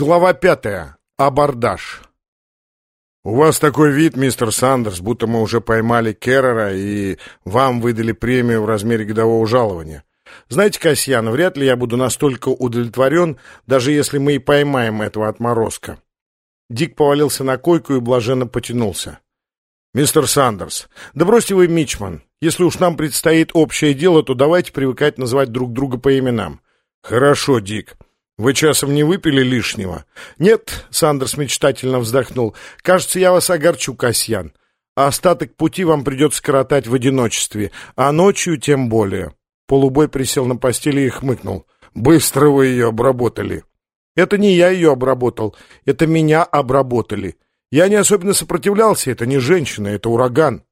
Глава пятая. Абордаж. «У вас такой вид, мистер Сандерс, будто мы уже поймали Керрера и вам выдали премию в размере годового жалования. Знаете, Касьян, вряд ли я буду настолько удовлетворен, даже если мы и поймаем этого отморозка». Дик повалился на койку и блаженно потянулся. «Мистер Сандерс, да бросьте вы, Мичман. Если уж нам предстоит общее дело, то давайте привыкать называть друг друга по именам». «Хорошо, Дик». «Вы часом не выпили лишнего?» «Нет», — Сандерс мечтательно вздохнул. «Кажется, я вас огорчу, Касьян. А остаток пути вам придется скоротать в одиночестве, а ночью тем более». Полубой присел на постели и хмыкнул. «Быстро вы ее обработали». «Это не я ее обработал, это меня обработали. Я не особенно сопротивлялся, это не женщина, это ураган».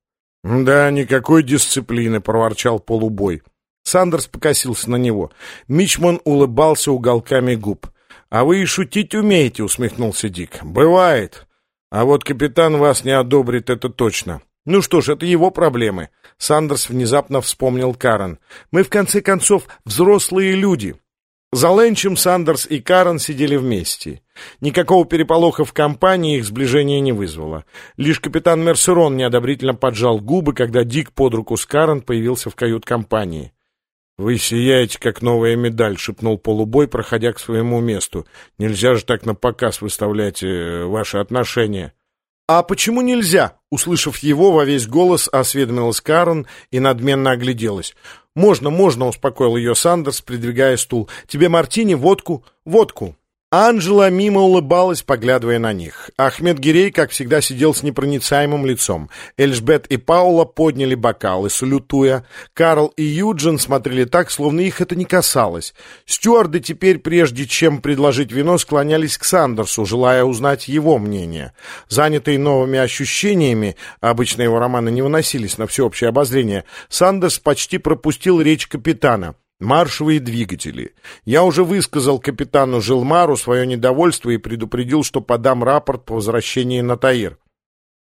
«Да, никакой дисциплины», — проворчал полубой. Сандерс покосился на него. Мичман улыбался уголками губ. «А вы и шутить умеете», — усмехнулся Дик. «Бывает. А вот капитан вас не одобрит, это точно. Ну что ж, это его проблемы». Сандерс внезапно вспомнил Карен. «Мы, в конце концов, взрослые люди». За ленчем Сандерс и Карен сидели вместе. Никакого переполоха в компании их сближение не вызвало. Лишь капитан Мерсерон неодобрительно поджал губы, когда Дик под руку с Карен появился в кают-компании. «Вы сияете, как новая медаль», — шепнул полубой, проходя к своему месту. «Нельзя же так на показ выставлять э, ваши отношения». «А почему нельзя?» — услышав его, во весь голос осведомилась Карен и надменно огляделась. «Можно, можно», — успокоил ее Сандерс, придвигая стул. «Тебе мартини, водку?» «Водку». Анжела мимо улыбалась, поглядывая на них. Ахмед Гирей, как всегда, сидел с непроницаемым лицом. Эльжбет и Паула подняли бокалы, салютуя. Карл и Юджин смотрели так, словно их это не касалось. Стюарды теперь, прежде чем предложить вино, склонялись к Сандерсу, желая узнать его мнение. Занятые новыми ощущениями, обычно его романы не выносились на всеобщее обозрение, Сандерс почти пропустил речь капитана — Маршевые двигатели. Я уже высказал капитану Жилмару свое недовольство и предупредил, что подам рапорт по возвращении на Таир.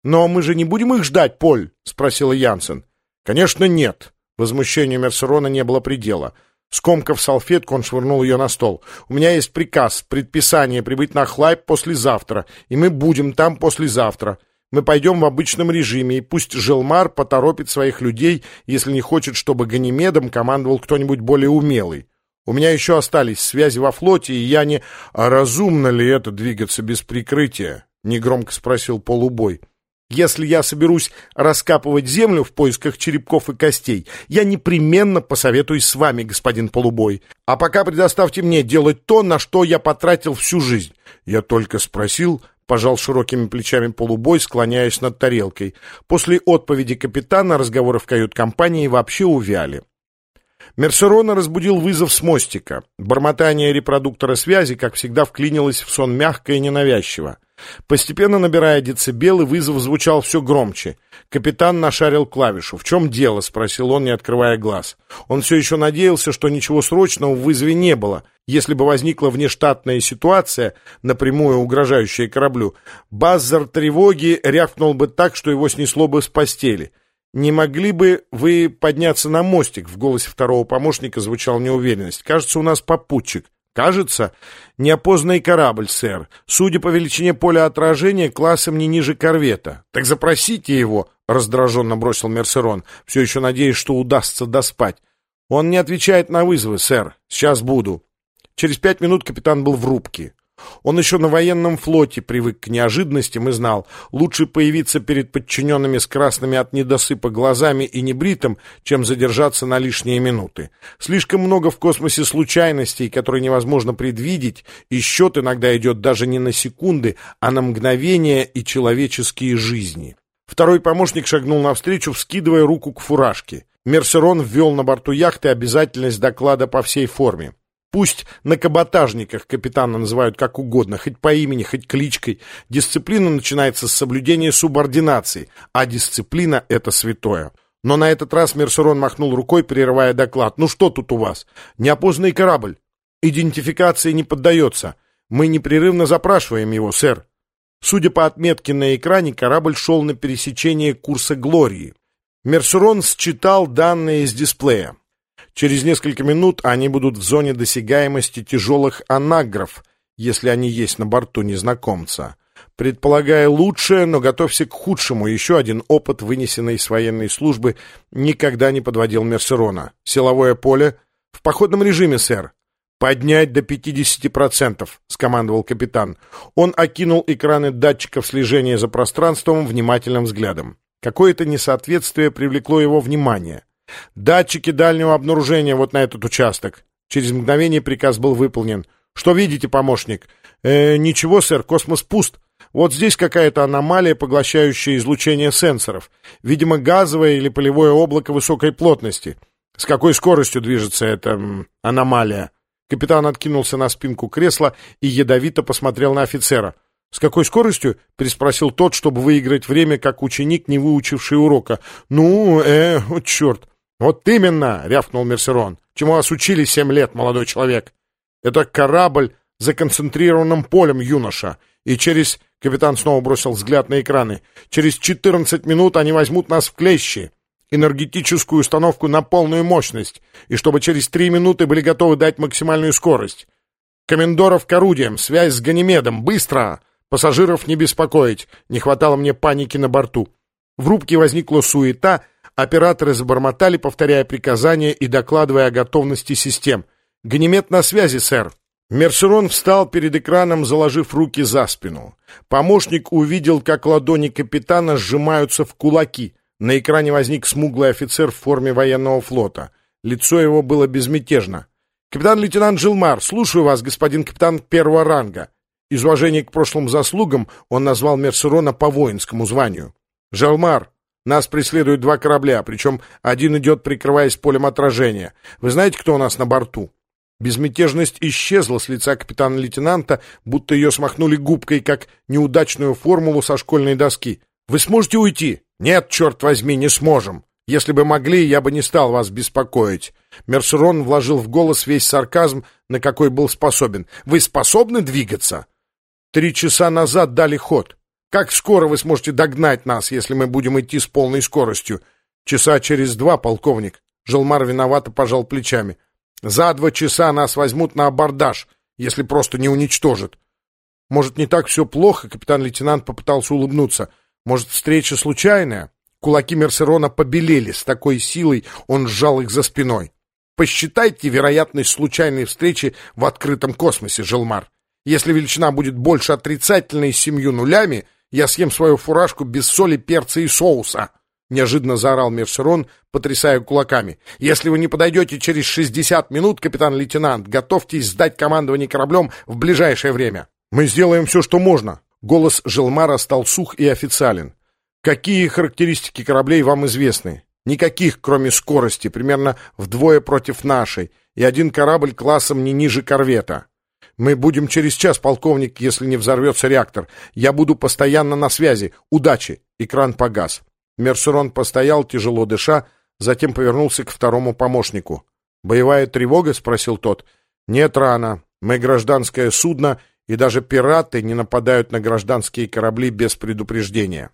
«Но мы же не будем их ждать, Поль?» — спросила Янсен. «Конечно, нет». Возмущению Мерсерона не было предела. Скомкав салфетку, он швырнул ее на стол. «У меня есть приказ, предписание прибыть на Хлайп послезавтра, и мы будем там послезавтра. Мы пойдем в обычном режиме, и пусть Желмар поторопит своих людей, если не хочет, чтобы Ганимедом командовал кто-нибудь более умелый. У меня еще остались связи во флоте, и я не... А разумно ли это двигаться без прикрытия? Негромко спросил полубой. Если я соберусь раскапывать землю в поисках черепков и костей, я непременно посоветуюсь с вами, господин полубой. А пока предоставьте мне делать то, на что я потратил всю жизнь. Я только спросил, пожал широкими плечами полубой, склоняясь над тарелкой. После отповеди капитана разговоры в кают-компании вообще увяли. Мерсерона разбудил вызов с мостика. Бормотание репродуктора связи, как всегда, вклинилось в сон мягко и ненавязчиво. Постепенно набирая децибелы, вызов звучал все громче. Капитан нашарил клавишу. «В чем дело?» — спросил он, не открывая глаз. Он все еще надеялся, что ничего срочного в вызове не было. Если бы возникла внештатная ситуация, напрямую угрожающая кораблю, баззер тревоги рявкнул бы так, что его снесло бы с постели. «Не могли бы вы подняться на мостик?» В голосе второго помощника звучала неуверенность. «Кажется, у нас попутчик». Кажется, неопознанный корабль, сэр. Судя по величине поля отражения, классом не ниже корвета. Так запросите его, раздраженно бросил Мерсерон, все еще надеясь, что удастся доспать. Он не отвечает на вызовы, сэр. Сейчас буду. Через пять минут капитан был в рубке. Он еще на военном флоте привык к неожиданностям и знал, лучше появиться перед подчиненными с красными от недосыпа глазами и небритым, чем задержаться на лишние минуты. Слишком много в космосе случайностей, которые невозможно предвидеть, и счет иногда идет даже не на секунды, а на мгновения и человеческие жизни. Второй помощник шагнул навстречу, вскидывая руку к фуражке. Мерсерон ввел на борту яхты обязательность доклада по всей форме. Пусть на каботажниках капитана называют как угодно, хоть по имени, хоть кличкой. Дисциплина начинается с соблюдения субординации, а дисциплина — это святое. Но на этот раз Мерсерон махнул рукой, прерывая доклад. «Ну что тут у вас? Неопознанный корабль. Идентификации не поддается. Мы непрерывно запрашиваем его, сэр». Судя по отметке на экране, корабль шел на пересечение курса Глории. Мерсерон считал данные из дисплея. Через несколько минут они будут в зоне досягаемости тяжелых анагров. если они есть на борту незнакомца. Предполагая лучшее, но готовься к худшему. Еще один опыт, вынесенный с военной службы, никогда не подводил Мерсерона. Силовое поле в походном режиме, сэр. «Поднять до 50%, — скомандовал капитан. Он окинул экраны датчиков слежения за пространством внимательным взглядом. Какое-то несоответствие привлекло его внимание. «Датчики дальнего обнаружения вот на этот участок». Через мгновение приказ был выполнен. «Что видите, помощник?» э, «Ничего, сэр, космос пуст. Вот здесь какая-то аномалия, поглощающая излучение сенсоров. Видимо, газовое или полевое облако высокой плотности. С какой скоростью движется эта аномалия?» Капитан откинулся на спинку кресла и ядовито посмотрел на офицера. «С какой скоростью?» — переспросил тот, чтобы выиграть время, как ученик, не выучивший урока. «Ну, э, вот черт!» «Вот именно!» — рявкнул Мерсерон. «Чему вас учили семь лет, молодой человек?» «Это корабль за концентрированным полем, юноша. И через...» — капитан снова бросил взгляд на экраны. «Через четырнадцать минут они возьмут нас в клещи энергетическую установку на полную мощность, и чтобы через три минуты были готовы дать максимальную скорость. Комендоров к орудиям, связь с Ганимедом, быстро! Пассажиров не беспокоить, не хватало мне паники на борту. В рубке возникла суета, операторы забормотали, повторяя приказания и докладывая о готовности систем. «Ганимед на связи, сэр!» Мерсерон встал перед экраном, заложив руки за спину. Помощник увидел, как ладони капитана сжимаются в кулаки — на экране возник смуглый офицер в форме военного флота. Лицо его было безмятежно. «Капитан-лейтенант Жилмар, слушаю вас, господин капитан первого ранга». Из уважения к прошлым заслугам он назвал Мерсерона по воинскому званию. «Жилмар, нас преследуют два корабля, причем один идет, прикрываясь полем отражения. Вы знаете, кто у нас на борту?» Безмятежность исчезла с лица капитана-лейтенанта, будто ее смахнули губкой, как неудачную формулу со школьной доски. «Вы сможете уйти?» «Нет, черт возьми, не сможем. Если бы могли, я бы не стал вас беспокоить». Мерсерон вложил в голос весь сарказм, на какой был способен. «Вы способны двигаться?» «Три часа назад дали ход. Как скоро вы сможете догнать нас, если мы будем идти с полной скоростью?» «Часа через два, полковник». Желмар виновато пожал плечами. «За два часа нас возьмут на абордаж, если просто не уничтожат». «Может, не так все плохо?» — капитан-лейтенант попытался улыбнуться. Может, встреча случайная? Кулаки Мерсерона побелели, с такой силой он сжал их за спиной. Посчитайте вероятность случайной встречи в открытом космосе, Желмар. Если величина будет больше отрицательной с семью нулями, я съем свою фуражку без соли, перца и соуса. Неожиданно заорал Мерсерон, потрясая кулаками. «Если вы не подойдете через 60 минут, капитан-лейтенант, готовьтесь сдать командование кораблем в ближайшее время. Мы сделаем все, что можно. Голос Желмара стал сух и официален. «Какие характеристики кораблей вам известны?» «Никаких, кроме скорости, примерно вдвое против нашей, и один корабль классом не ниже корвета. Мы будем через час, полковник, если не взорвется реактор. Я буду постоянно на связи. Удачи!» Экран погас. Мерсерон постоял, тяжело дыша, затем повернулся к второму помощнику. «Боевая тревога?» — спросил тот. «Нет, рано. Мы гражданское судно, и даже пираты не нападают на гражданские корабли без предупреждения.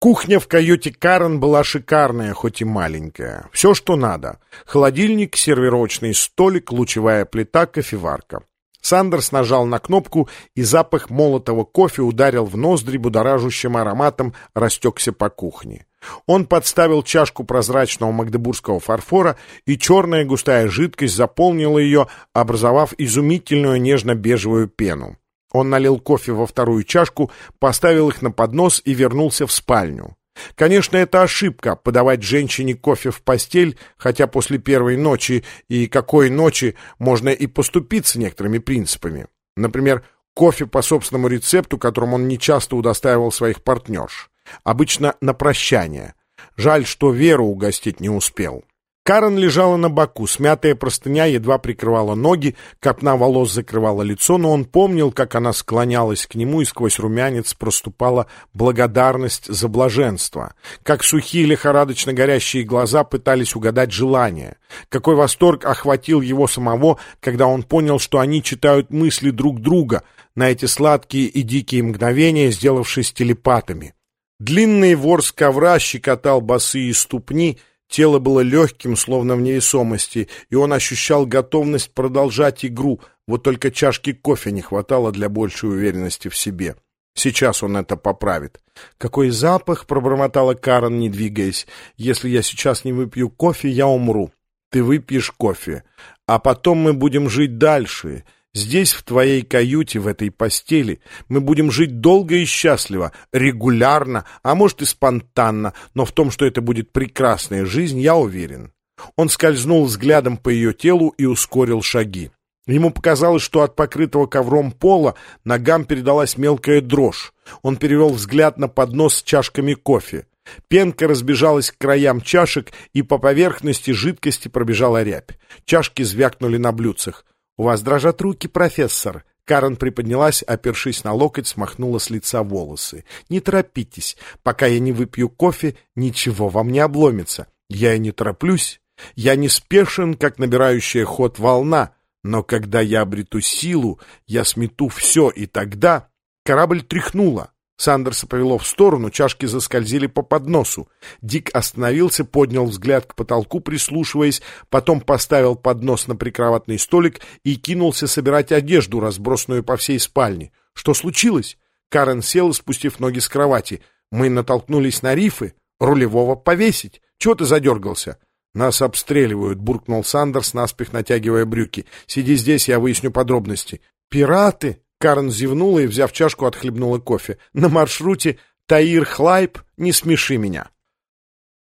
Кухня в каюте Карен была шикарная, хоть и маленькая. Все, что надо. Холодильник, сервировочный столик, лучевая плита, кофеварка. Сандерс нажал на кнопку, и запах молотого кофе ударил в ноздри будоражущим ароматом, растекся по кухне. Он подставил чашку прозрачного магдебургского фарфора, и черная густая жидкость заполнила ее, образовав изумительную нежно-бежевую пену. Он налил кофе во вторую чашку, поставил их на поднос и вернулся в спальню. Конечно, это ошибка — подавать женщине кофе в постель, хотя после первой ночи и какой ночи можно и поступиться некоторыми принципами. Например, кофе по собственному рецепту, которым он нечасто удостаивал своих партнерш. Обычно на прощание. Жаль, что Веру угостить не успел. Карен лежала на боку, смятая простыня едва прикрывала ноги, копна волос закрывала лицо, но он помнил, как она склонялась к нему, и сквозь румянец проступала благодарность за блаженство, как сухие лихорадочно горящие глаза пытались угадать желание, какой восторг охватил его самого, когда он понял, что они читают мысли друг друга на эти сладкие и дикие мгновения, сделавшись телепатами. Длинный ворс ковра щекотал босые ступни, Тело было легким, словно в невесомости, и он ощущал готовность продолжать игру, вот только чашки кофе не хватало для большей уверенности в себе. Сейчас он это поправит. «Какой запах!» — пробормотала Карен, не двигаясь. «Если я сейчас не выпью кофе, я умру. Ты выпьешь кофе, а потом мы будем жить дальше. Здесь, в твоей каюте, в этой постели, мы будем жить долго и счастливо, регулярно, а может и спонтанно, но в том, что это будет прекрасная жизнь, я уверен». Он скользнул взглядом по ее телу и ускорил шаги. Ему показалось, что от покрытого ковром пола ногам передалась мелкая дрожь. Он перевел взгляд на поднос с чашками кофе. Пенка разбежалась к краям чашек, и по поверхности жидкости пробежала рябь. Чашки звякнули на блюдцах. «У вас дрожат руки, профессор!» Карен приподнялась, опершись на локоть, смахнула с лица волосы. «Не торопитесь. Пока я не выпью кофе, ничего вам не обломится. Я и не тороплюсь. Я не спешен, как набирающая ход волна. Но когда я обрету силу, я смету все, и тогда... Корабль тряхнуло. Сандерса повело в сторону, чашки заскользили по подносу. Дик остановился, поднял взгляд к потолку, прислушиваясь, потом поставил поднос на прикроватный столик и кинулся собирать одежду, разбросанную по всей спальне. Что случилось? Карен сел, спустив ноги с кровати. Мы натолкнулись на рифы. Рулевого повесить. Чего ты задергался? «Нас обстреливают», — буркнул Сандерс, наспех натягивая брюки. «Сиди здесь, я выясню подробности». «Пираты?» — Карен зевнула и, взяв чашку, отхлебнула кофе. «На маршруте Таир-Хлайп, не смеши меня».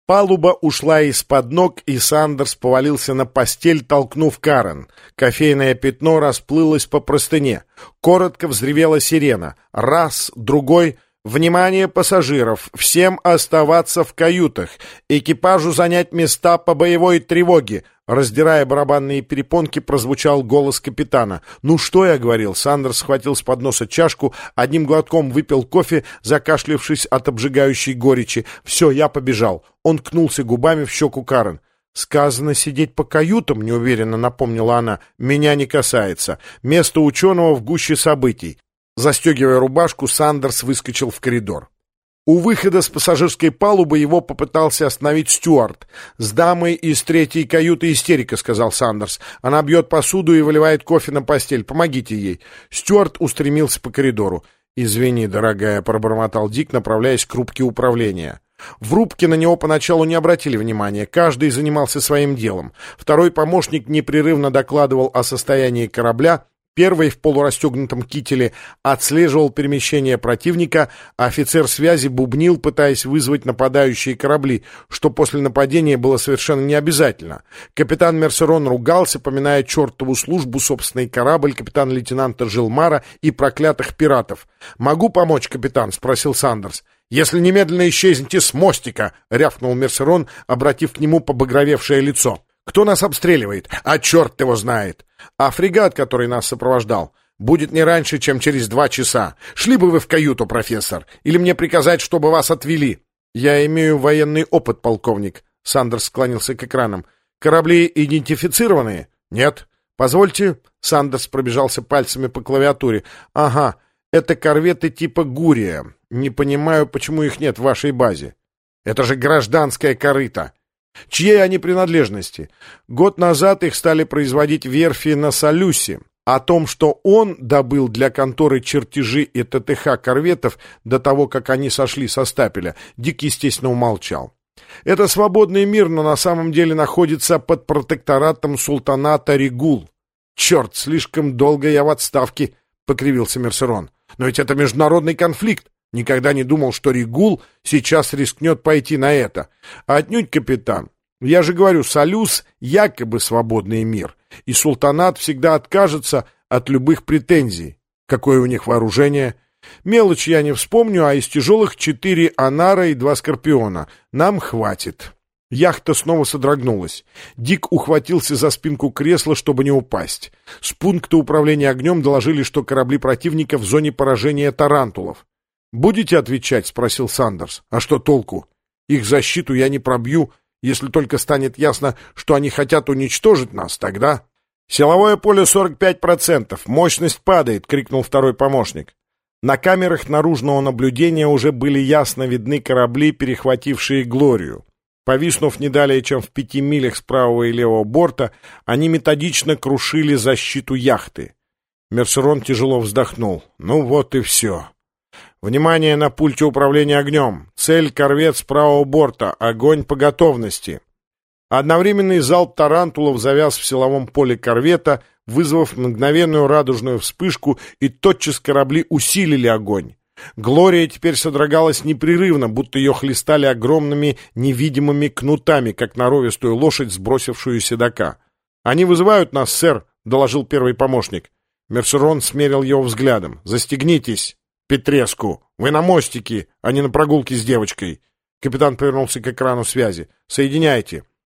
Палуба ушла из-под ног, и Сандерс повалился на постель, толкнув Карен. Кофейное пятно расплылось по простыне. Коротко взревела сирена. Раз, другой — Внимание пассажиров! Всем оставаться в каютах! Экипажу занять места по боевой тревоге!» Раздирая барабанные перепонки, прозвучал голос капитана. «Ну что я говорил?» Сандерс схватил с подноса чашку, одним глотком выпил кофе, закашлявшись от обжигающей горечи. «Все, я побежал». Он кнулся губами в щеку Карен. «Сказано сидеть по каютам», — неуверенно напомнила она. «Меня не касается. Место ученого в гуще событий. Застегивая рубашку, Сандерс выскочил в коридор. У выхода с пассажирской палубы его попытался остановить Стюарт. «С дамой из третьей каюты истерика», — сказал Сандерс. «Она бьет посуду и выливает кофе на постель. Помогите ей». Стюарт устремился по коридору. «Извини, дорогая», — пробормотал Дик, направляясь к рубке управления. В рубке на него поначалу не обратили внимания, каждый занимался своим делом. Второй помощник непрерывно докладывал о состоянии корабля, Первый в полурастегнутом кителе отслеживал перемещение противника, а офицер связи бубнил, пытаясь вызвать нападающие корабли, что после нападения было совершенно необязательно. Капитан Мерсерон ругался, поминая чертову службу, собственный корабль, капитан-лейтенанта Жилмара и проклятых пиратов. «Могу помочь, капитан?» — спросил Сандерс. «Если немедленно исчезнете с мостика!» — рявкнул Мерсерон, обратив к нему побагровевшее лицо. Кто нас обстреливает? А черт его знает! А фрегат, который нас сопровождал, будет не раньше, чем через два часа. Шли бы вы в каюту, профессор, или мне приказать, чтобы вас отвели? Я имею военный опыт, полковник. Сандерс склонился к экранам. Корабли идентифицированные? Нет. Позвольте. Сандерс пробежался пальцами по клавиатуре. Ага, это корветы типа Гурия. Не понимаю, почему их нет в вашей базе. Это же гражданская корыта. Чьей они принадлежности? Год назад их стали производить верфи на Салюсе. О том, что он добыл для конторы чертежи и ТТХ корветов до того, как они сошли со стапеля, Дик, естественно, умолчал. Это свободный мир, но на самом деле находится под протекторатом султаната Ригул. «Черт, слишком долго я в отставке», — покривился Мерсерон. «Но ведь это международный конфликт. Никогда не думал, что Ригул сейчас рискнет пойти на это. А отнюдь, капитан. Я же говорю, Солюз — якобы свободный мир, и султанат всегда откажется от любых претензий. Какое у них вооружение? Мелочь я не вспомню, а из тяжелых четыре анара и два скорпиона. Нам хватит. Яхта снова содрогнулась. Дик ухватился за спинку кресла, чтобы не упасть. С пункта управления огнем доложили, что корабли противника в зоне поражения тарантулов. «Будете отвечать?» — спросил Сандерс. «А что толку? Их защиту я не пробью, если только станет ясно, что они хотят уничтожить нас, тогда...» «Силовое поле 45%, мощность падает!» — крикнул второй помощник. На камерах наружного наблюдения уже были ясно видны корабли, перехватившие Глорию. Повиснув не далее, чем в пяти милях с правого и левого борта, они методично крушили защиту яхты. Мерсерон тяжело вздохнул. «Ну вот и все. Внимание на пульте управления огнем. Цель — корвет с правого борта. Огонь по готовности». Одновременный залп тарантулов завяз в силовом поле корвета, вызвав мгновенную радужную вспышку, и тотчас корабли усилили огонь. Глория теперь содрогалась непрерывно, будто ее хлестали огромными невидимыми кнутами, как норовистую лошадь, сбросившую седока. «Они вызывают нас, сэр», — доложил первый помощник. Мерсерон смерил его взглядом. «Застегнитесь, Петреску! Вы на мостике, а не на прогулке с девочкой!» Капитан повернулся к экрану связи. «Соединяйте!»